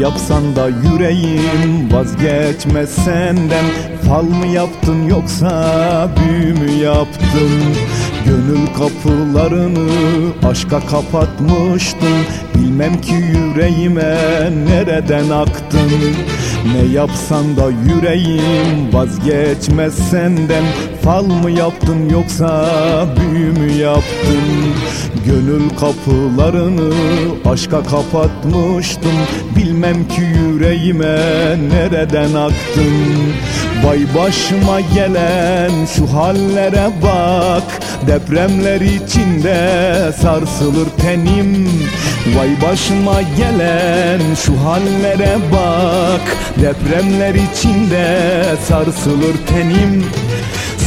yapsan da yüreğim vazgeçmez senden Fal mı yaptın yoksa büyü mü yaptın? Gönül kapılarını aşka kapatmıştın. Bilmem ki yüreğime nereden aktın. Ne yapsan da yüreğim vazgeçmez senden Fal mı yaptın yoksa büyü mü yaptın Gönül kapılarını aşka kapatmıştım. Bilmem ki yüreğime nereden aktın Vay başıma gelen şu hallere bak. Depremler içinde sarsılır tenim. Vay başıma gelen şu hallere bak. Depremler içinde sarsılır tenim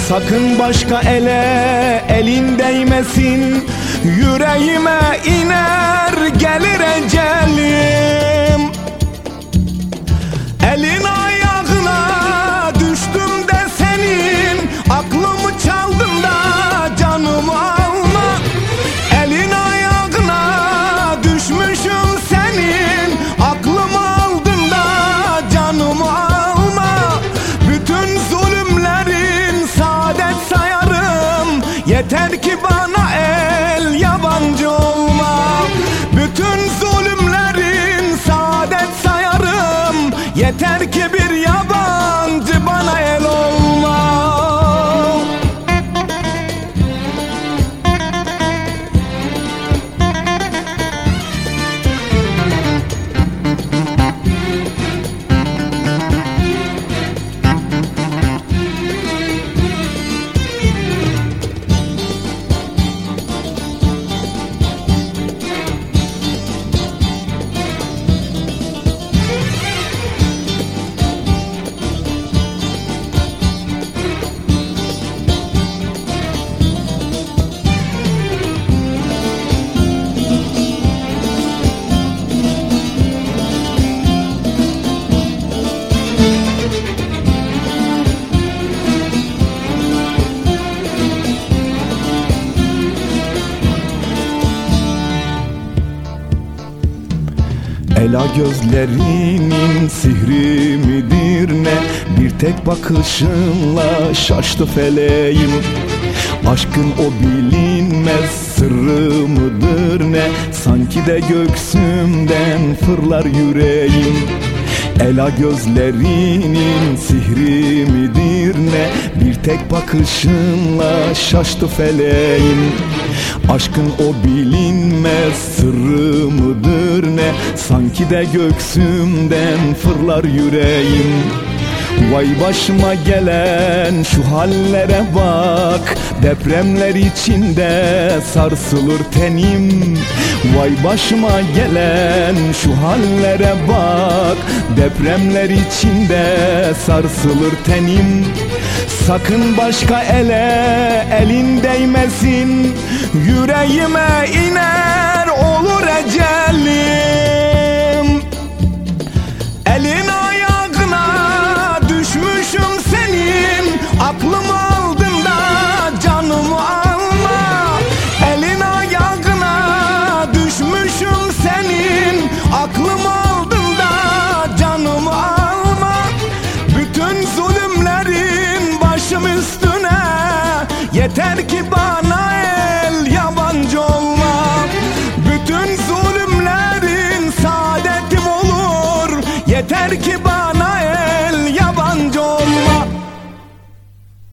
Sakın başka ele elin değmesin. Yüreğime iner gelir ecelim Yeter ki bana el yabancı olma. Bütün zulümlerin saadet sayarım. Yeter Ela gözlerinin sihri midir ne? Bir tek bakışınla şaştı feleğim. Aşkın o bilinmez sırrı mıdır ne? Sanki de göksümden fırlar yüreğim Ela gözlerinin sihri midir ne? Bir tek bakışınla şaştı feleğim Aşkın o bilinmez sırrı mıdır ne? Sanki de göksümden fırlar yüreğim Vay başıma gelen şu hallere bak. Depremler içinde sarsılır tenim. Vay başıma gelen şu hallere bak. Depremler içinde sarsılır tenim. Sakın başka ele elin değmesin. Yüreğime iner olur ecelim Yeter ki bana